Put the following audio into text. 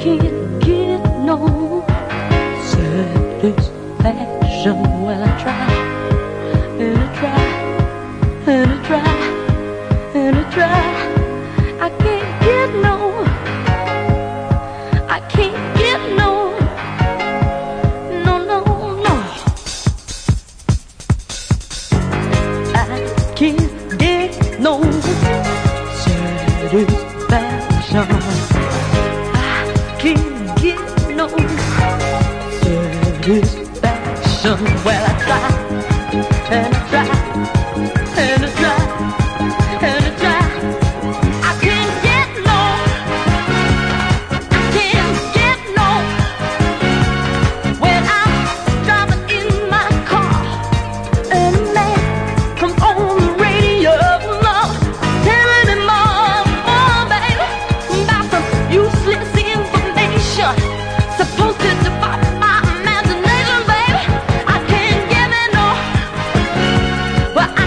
can't get no satisfaction. Well, I try and I try and I try and I try. I can't get no. I can't get no. No, no, no. I can't get no satisfaction. Can't get no satisfaction. Well, I try and I try and I try. 哇。